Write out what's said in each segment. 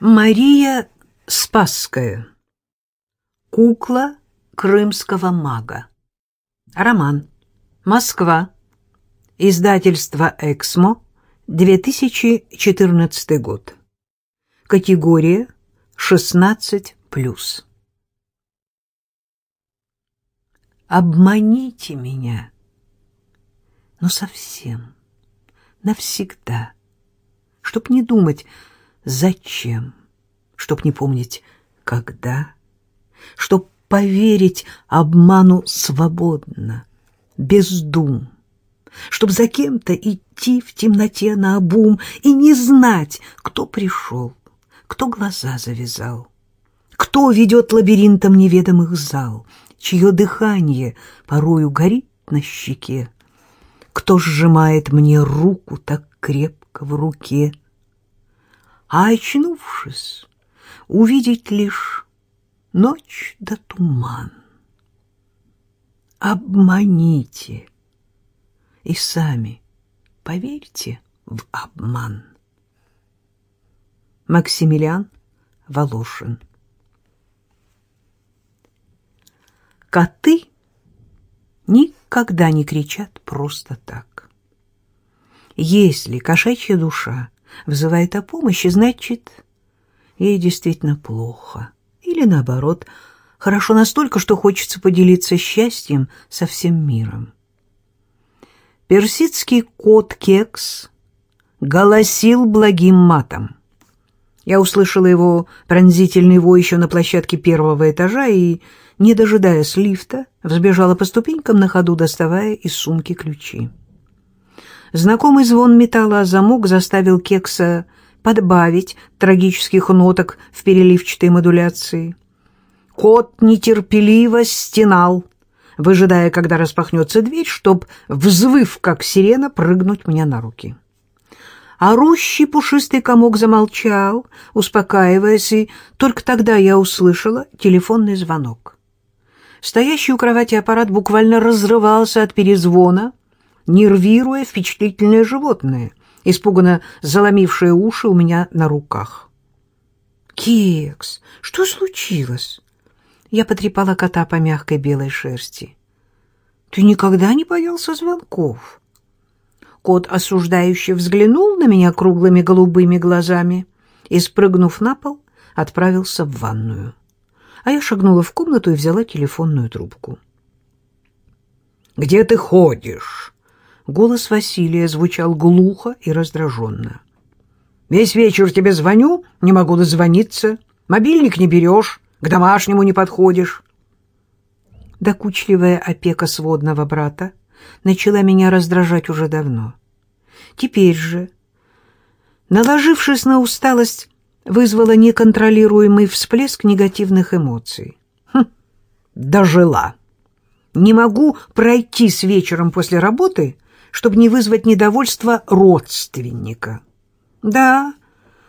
Мария Спасская. Кукла крымского мага. Роман. Москва. Издательство «Эксмо», 2014 год. Категория 16+. Обманите меня. Ну, совсем. Навсегда. Чтоб не думать Зачем? Чтоб не помнить, когда? Чтоб поверить обману свободно, без дум. Чтоб за кем-то идти в темноте на обум и не знать, кто пришел, кто глаза завязал, кто ведет лабиринтом неведомых зал, чье дыхание порою горит на щеке, кто сжимает мне руку так крепко в руке, а очнувшись, увидеть лишь ночь да туман. Обманите и сами поверьте в обман. Максимилиан Волошин Коты никогда не кричат просто так. Если кошачья душа вызывает о помощи, значит, ей действительно плохо. Или наоборот, хорошо настолько, что хочется поделиться счастьем со всем миром. Персидский кот Кекс голосил благим матом. Я услышала его пронзительный вой еще на площадке первого этажа и, не дожидаясь лифта, взбежала по ступенькам на ходу, доставая из сумки ключи. Знакомый звон металла замок заставил Кекса подбавить трагических ноток в переливчатой модуляции. Кот нетерпеливо стенал, выжидая, когда распахнется дверь, чтоб, взвыв, как сирена, прыгнуть мне на руки. Орущий пушистый комок замолчал, успокаиваясь, и только тогда я услышала телефонный звонок. Стоящий у кровати аппарат буквально разрывался от перезвона, нервируя впечатлительное животное, испуганно заломившее уши у меня на руках. «Кекс, что случилось?» Я потрепала кота по мягкой белой шерсти. «Ты никогда не боялся звонков?» Кот осуждающе взглянул на меня круглыми голубыми глазами и, спрыгнув на пол, отправился в ванную. А я шагнула в комнату и взяла телефонную трубку. «Где ты ходишь?» Голос Василия звучал глухо и раздраженно. «Весь вечер тебе звоню, не могу дозвониться. Мобильник не берешь, к домашнему не подходишь». Докучливая опека сводного брата начала меня раздражать уже давно. Теперь же, наложившись на усталость, вызвала неконтролируемый всплеск негативных эмоций. Хм, дожила. Не могу пройти с вечером после работы чтобы не вызвать недовольство родственника. Да,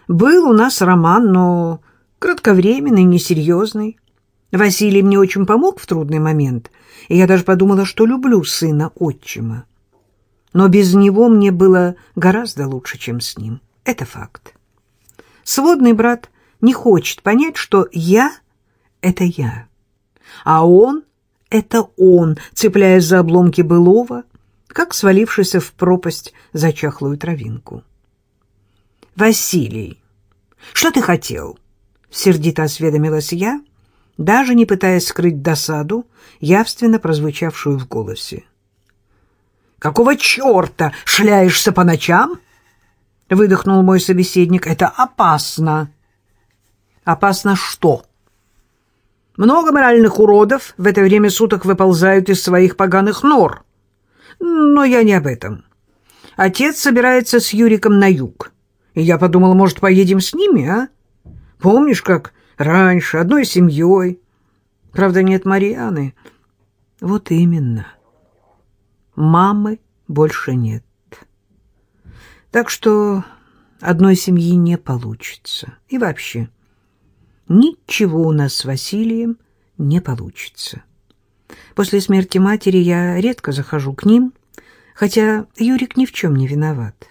был у нас роман, но кратковременный, несерьезный. Василий мне очень помог в трудный момент, и я даже подумала, что люблю сына отчима. Но без него мне было гораздо лучше, чем с ним. Это факт. Сводный брат не хочет понять, что я — это я, а он — это он, цепляясь за обломки былого, как свалившийся в пропасть зачахлую травинку. «Василий, что ты хотел?» — сердито осведомилась я, даже не пытаясь скрыть досаду, явственно прозвучавшую в голосе. «Какого черта шляешься по ночам?» — выдохнул мой собеседник. «Это опасно». «Опасно что?» «Много моральных уродов в это время суток выползают из своих поганых нор». Но я не об этом. Отец собирается с Юриком на юг. И я подумал, может, поедем с ними, а? Помнишь, как раньше, одной семьей? Правда, нет Марианы. Вот именно. Мамы больше нет. Так что одной семьи не получится. И вообще, ничего у нас с Василием не получится. После смерти матери я редко захожу к ним, хотя Юрик ни в чем не виноват.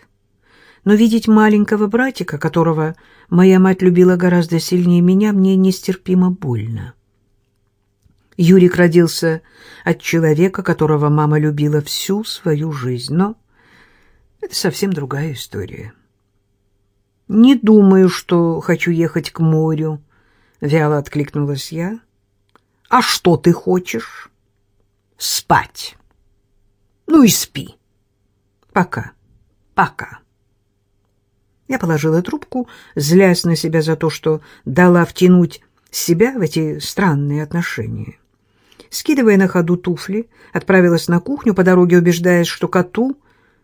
Но видеть маленького братика, которого моя мать любила гораздо сильнее меня, мне нестерпимо больно. Юрик родился от человека, которого мама любила всю свою жизнь, но это совсем другая история. «Не думаю, что хочу ехать к морю», — вяло откликнулась я. «А что ты хочешь?» «Спать». «Ну и спи». «Пока, пока». Я положила трубку, злясь на себя за то, что дала втянуть себя в эти странные отношения. Скидывая на ходу туфли, отправилась на кухню, по дороге убеждаясь, что коту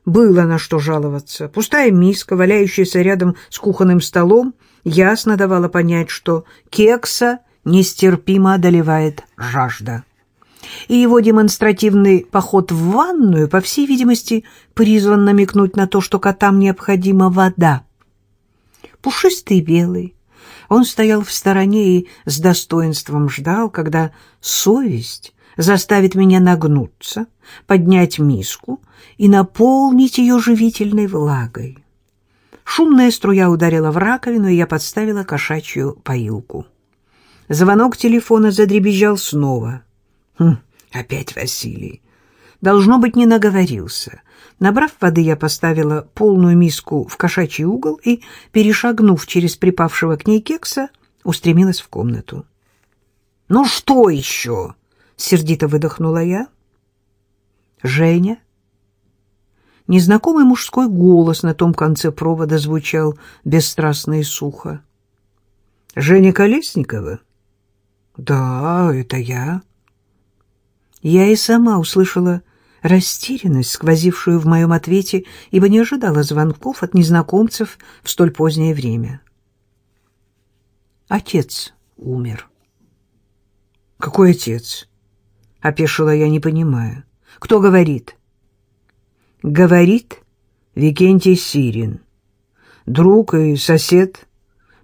было на что жаловаться. Пустая миска, валяющаяся рядом с кухонным столом, ясно давала понять, что кекса нестерпимо одолевает жажда. И его демонстративный поход в ванную, по всей видимости, призван намекнуть на то, что котам необходима вода. Пушистый белый, он стоял в стороне и с достоинством ждал, когда совесть заставит меня нагнуться, поднять миску и наполнить ее живительной влагой. Шумная струя ударила в раковину, и я подставила кошачью поилку. Звонок телефона задребезжал снова. Хм, опять Василий. Должно быть, не наговорился. Набрав воды, я поставила полную миску в кошачий угол и, перешагнув через припавшего к ней кекса, устремилась в комнату. «Ну что еще?» — сердито выдохнула я. «Женя?» Незнакомый мужской голос на том конце провода звучал бесстрастно и сухо. «Женя Колесникова?» «Да, это я». Я и сама услышала растерянность, сквозившую в моем ответе, ибо не ожидала звонков от незнакомцев в столь позднее время. Отец умер. «Какой отец?» — опешила я, не понимая. «Кто говорит?» «Говорит Викентий Сирин, друг и сосед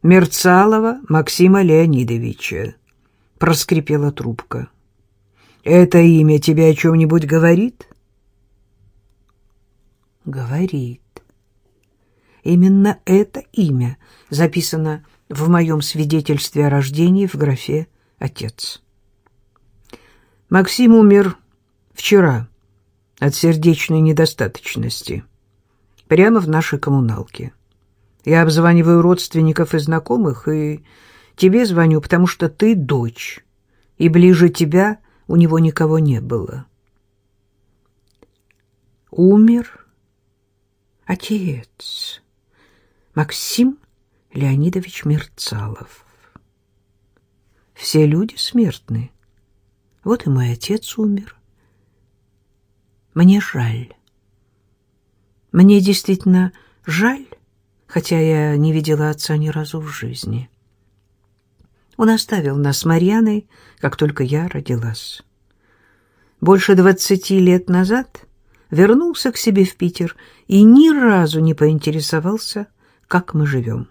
Мерцалова Максима Леонидовича», — проскрипела трубка. «Это имя тебе о чем-нибудь говорит?» говорит. Именно это имя записано в моем свидетельстве о рождении в графе «Отец». Максим умер вчера от сердечной недостаточности, прямо в нашей коммуналке. Я обзваниваю родственников и знакомых, и тебе звоню, потому что ты дочь, и ближе тебя у него никого не было. Умер Отец. Максим Леонидович Мерцалов. Все люди смертны. Вот и мой отец умер. Мне жаль. Мне действительно жаль, хотя я не видела отца ни разу в жизни. Он оставил нас с Марьяной, как только я родилась. Больше двадцати лет назад вернулся к себе в Питер и ни разу не поинтересовался, как мы живем.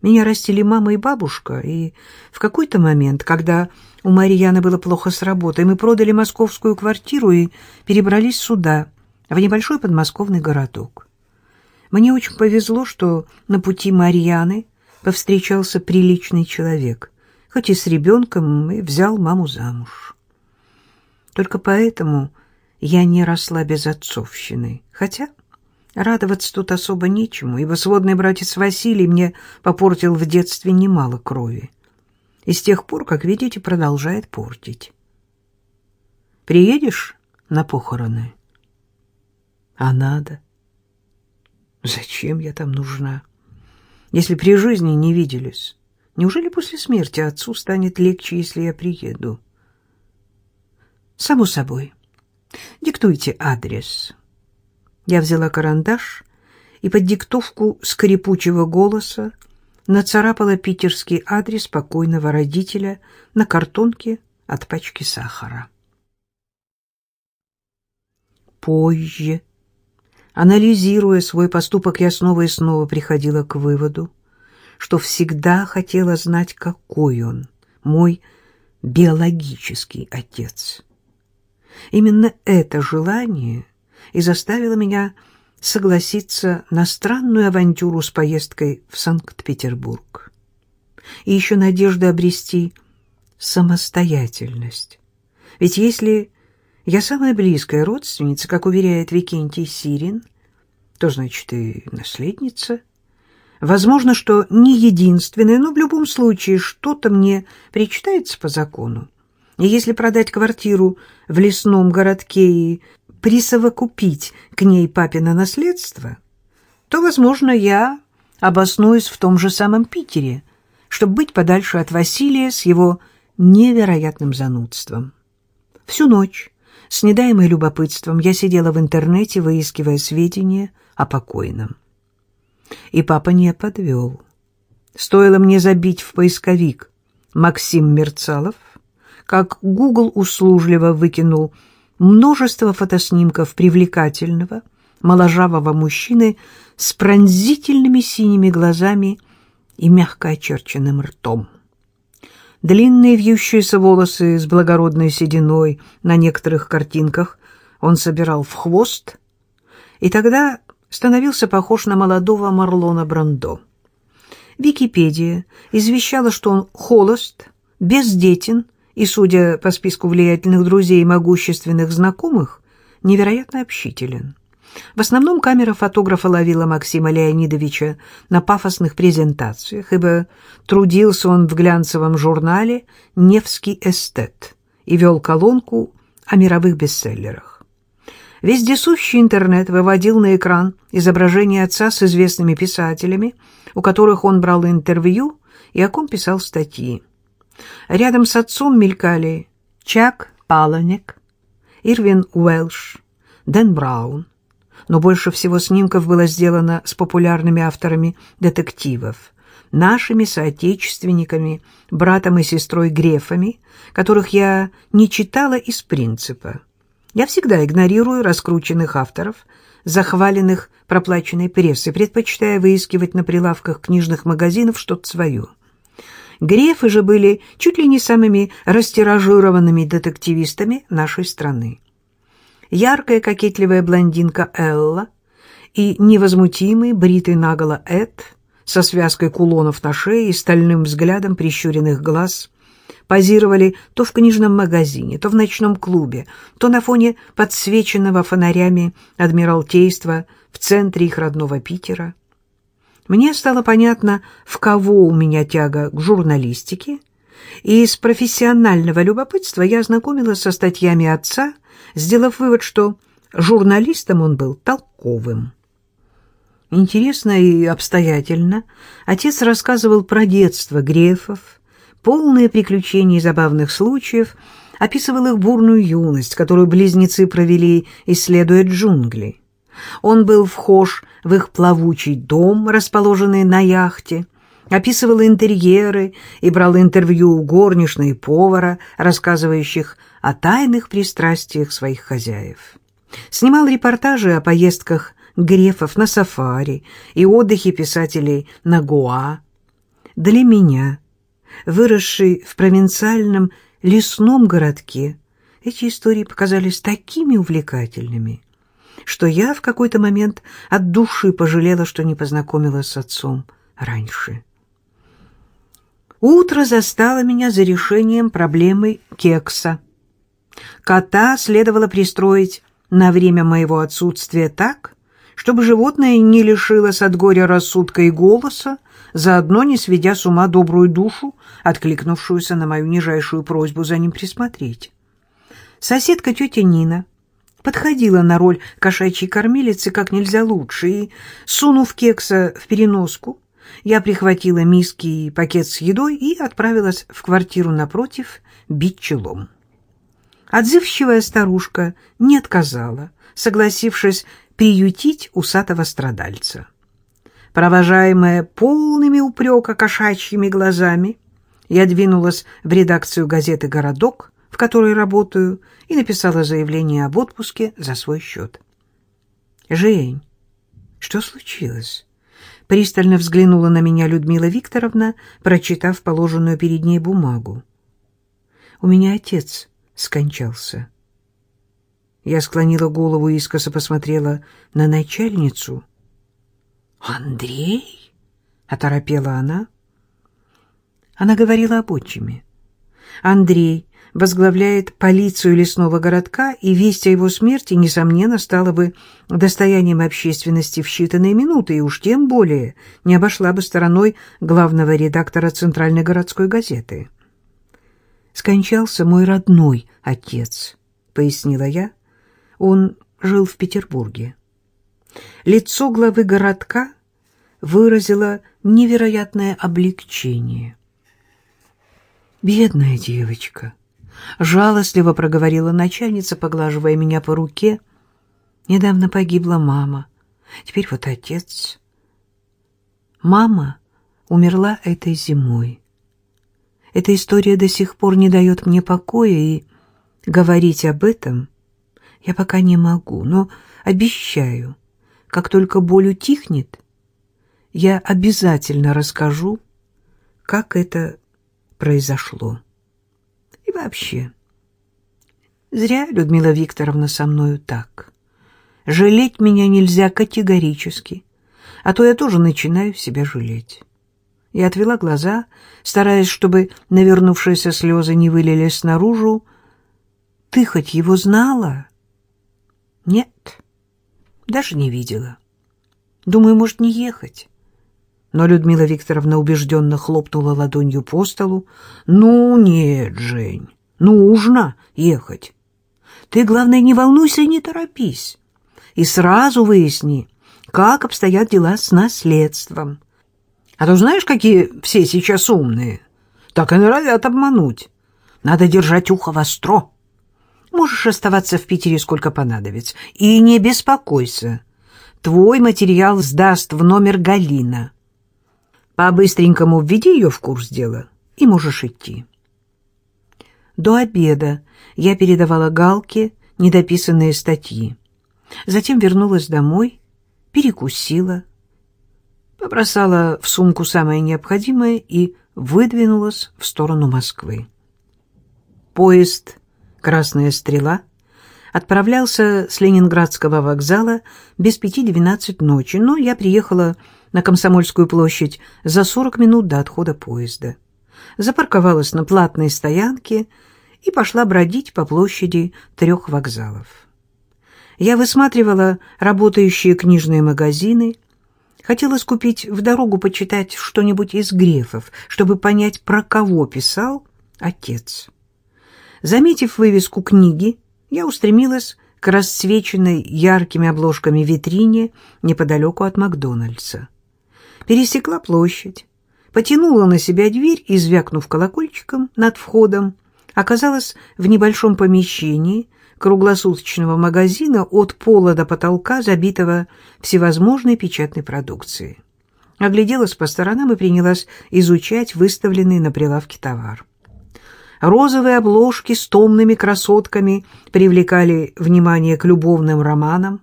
Меня растили мама и бабушка, и в какой-то момент, когда у Марьяны было плохо с работой, мы продали московскую квартиру и перебрались сюда, в небольшой подмосковный городок. Мне очень повезло, что на пути Марьяны повстречался приличный человек, хоть и с ребенком, и взял маму замуж. Только поэтому я не росла без отцовщины. Хотя радоваться тут особо нечему, ибо сводный братец Василий мне попортил в детстве немало крови. И с тех пор, как видите, продолжает портить. Приедешь на похороны? А надо. Зачем я там нужна? Если при жизни не виделись, неужели после смерти отцу станет легче, если я приеду? Само собой. Диктуйте адрес. Я взяла карандаш и под диктовку скрипучего голоса нацарапала питерский адрес покойного родителя на картонке от пачки сахара. Позже, анализируя свой поступок, я снова и снова приходила к выводу, что всегда хотела знать, какой он, мой биологический отец. Именно это желание и заставило меня согласиться на странную авантюру с поездкой в Санкт-Петербург. И еще надежда обрести самостоятельность. Ведь если я самая близкая родственница, как уверяет Викентий Сирин, то, значит, и наследница. Возможно, что не единственная, но в любом случае что-то мне причитается по закону. И если продать квартиру в лесном городке и присовокупить к ней папино наследство, то, возможно, я обоснуюсь в том же самом Питере, чтобы быть подальше от Василия с его невероятным занудством. Всю ночь, с недаемой любопытством, я сидела в интернете, выискивая сведения о покойном. И папа не подвел. Стоило мне забить в поисковик Максим Мерцалов, как Google услужливо выкинул множество фотоснимков привлекательного, моложавого мужчины с пронзительными синими глазами и мягко очерченным ртом. Длинные вьющиеся волосы с благородной сединой на некоторых картинках он собирал в хвост, и тогда становился похож на молодого Марлона Брандо. Википедия извещала, что он холост, бездетен и, судя по списку влиятельных друзей и могущественных знакомых, невероятно общителен. В основном камера фотографа ловила Максима Леонидовича на пафосных презентациях, ибо трудился он в глянцевом журнале «Невский эстет» и вел колонку о мировых бестселлерах. Вездесущий интернет выводил на экран изображения отца с известными писателями, у которых он брал интервью и о ком писал статьи. Рядом с отцом мелькали Чак Паланек, Ирвин Уэлш, Дэн Браун. Но больше всего снимков было сделано с популярными авторами детективов, нашими соотечественниками, братом и сестрой Грефами, которых я не читала из принципа. Я всегда игнорирую раскрученных авторов, захваленных проплаченной прессой, предпочитая выискивать на прилавках книжных магазинов что-то свое. Грефы же были чуть ли не самыми растиражированными детективистами нашей страны. Яркая кокетливая блондинка Элла и невозмутимый бритый наголо Эд со связкой кулонов на шее и стальным взглядом прищуренных глаз позировали то в книжном магазине, то в ночном клубе, то на фоне подсвеченного фонарями Адмиралтейства в центре их родного Питера. Мне стало понятно, в кого у меня тяга к журналистике, и из профессионального любопытства я ознакомилась со статьями отца, сделав вывод, что журналистом он был толковым. Интересно и обстоятельно отец рассказывал про детство Грефов, полные приключений и забавных случаев, описывал их бурную юность, которую близнецы провели, исследуя джунгли. Он был вхож в их плавучий дом, расположенный на яхте, описывал интерьеры и брал интервью у горничной и повара, рассказывающих о тайных пристрастиях своих хозяев. Снимал репортажи о поездках Грефов на сафари и отдыхе писателей на Гоа. Для меня, выросшей в провинциальном лесном городке, эти истории показались такими увлекательными, что я в какой-то момент от души пожалела, что не познакомилась с отцом раньше. Утро застало меня за решением проблемы кекса. Кота следовало пристроить на время моего отсутствия так, чтобы животное не лишилось от горя рассудка и голоса, заодно не сведя с ума добрую душу, откликнувшуюся на мою нижайшую просьбу за ним присмотреть. Соседка тетя Нина подходила на роль кошачьей кормилицы как нельзя лучше, и, сунув кекса в переноску, я прихватила миски и пакет с едой и отправилась в квартиру напротив бить челом. Отзывчивая старушка не отказала, согласившись приютить усатого страдальца. Провожаемая полными упрека кошачьими глазами, я двинулась в редакцию газеты «Городок», в которой работаю, и написала заявление об отпуске за свой счет. «Жень, что случилось?» Пристально взглянула на меня Людмила Викторовна, прочитав положенную перед ней бумагу. «У меня отец скончался». Я склонила голову и искоса посмотрела на начальницу. «Андрей?» — оторопела она. Она говорила об отчиме. Андрей возглавляет полицию лесного городка, и весть о его смерти, несомненно, стала бы достоянием общественности в считанные минуты, и уж тем более не обошла бы стороной главного редактора Центральной городской газеты. «Скончался мой родной отец», — пояснила я. «Он жил в Петербурге». Лицо главы городка выразило невероятное облегчение. «Бедная девочка», — жалостливо проговорила начальница, поглаживая меня по руке. «Недавно погибла мама. Теперь вот отец». Мама умерла этой зимой. Эта история до сих пор не дает мне покоя, и говорить об этом я пока не могу, но обещаю, как только боль утихнет, я обязательно расскажу, как это произошло. И вообще, зря Людмила Викторовна со мною так. Жалеть меня нельзя категорически, а то я тоже начинаю себя жалеть. Я отвела глаза, стараясь, чтобы навернувшиеся слезы не вылились наружу. «Ты хоть его знала?» «Нет, даже не видела. Думаю, может, не ехать». Но Людмила Викторовна убежденно хлопнула ладонью по столу. «Ну нет, Жень, нужно ехать. Ты, главное, не волнуйся и не торопись. И сразу выясни, как обстоят дела с наследством. А то знаешь, какие все сейчас умные? Так и норовят обмануть. Надо держать ухо востро. Можешь оставаться в Питере сколько понадобится. И не беспокойся. Твой материал сдаст в номер Галина. По-быстренькому введи ее в курс дела, и можешь идти. До обеда я передавала Галке недописанные статьи. Затем вернулась домой, перекусила, побросала в сумку самое необходимое и выдвинулась в сторону Москвы. Поезд «Красная стрела» отправлялся с Ленинградского вокзала без пяти двенадцать ночи, но я приехала на Комсомольскую площадь за 40 минут до отхода поезда. Запарковалась на платной стоянке и пошла бродить по площади трех вокзалов. Я высматривала работающие книжные магазины, хотела купить в дорогу почитать что-нибудь из грефов, чтобы понять, про кого писал отец. Заметив вывеску книги, я устремилась к расцвеченной яркими обложками витрине неподалеку от Макдональдса пересекла площадь, потянула на себя дверь и, звякнув колокольчиком над входом, оказалась в небольшом помещении круглосуточного магазина от пола до потолка, забитого всевозможной печатной продукцией. Огляделась по сторонам и принялась изучать выставленный на прилавке товар. Розовые обложки с томными красотками привлекали внимание к любовным романам,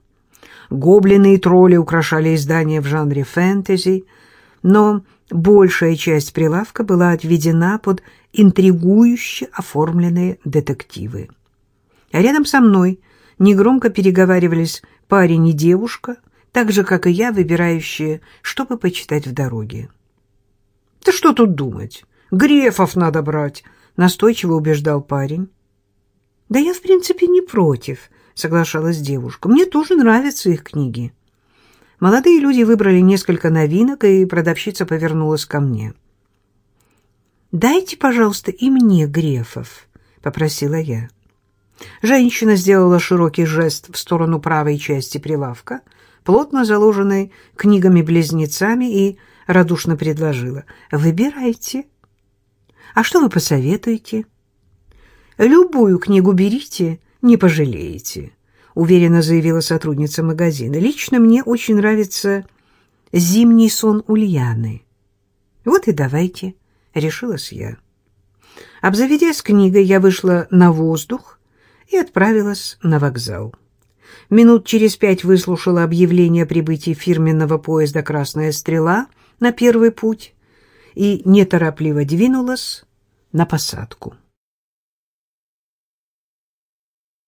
гоблины и тролли украшали издания в жанре фэнтези, но большая часть прилавка была отведена под интригующе оформленные детективы. А рядом со мной негромко переговаривались парень и девушка, так же, как и я, выбирающие, чтобы почитать в дороге. «Да что тут думать? Грефов надо брать!» — настойчиво убеждал парень. «Да я, в принципе, не против», — соглашалась девушка. «Мне тоже нравятся их книги». Молодые люди выбрали несколько новинок, и продавщица повернулась ко мне. «Дайте, пожалуйста, и мне Грефов», — попросила я. Женщина сделала широкий жест в сторону правой части прилавка, плотно заложенной книгами-близнецами, и радушно предложила. «Выбирайте». «А что вы посоветуете?» «Любую книгу берите, не пожалеете», — уверенно заявила сотрудница магазина. «Лично мне очень нравится «Зимний сон Ульяны». Вот и давайте, — решилась я. Обзаведясь книгой, я вышла на воздух и отправилась на вокзал. Минут через пять выслушала объявление о прибытии фирменного поезда «Красная стрела» на первый путь и неторопливо двинулась на посадку.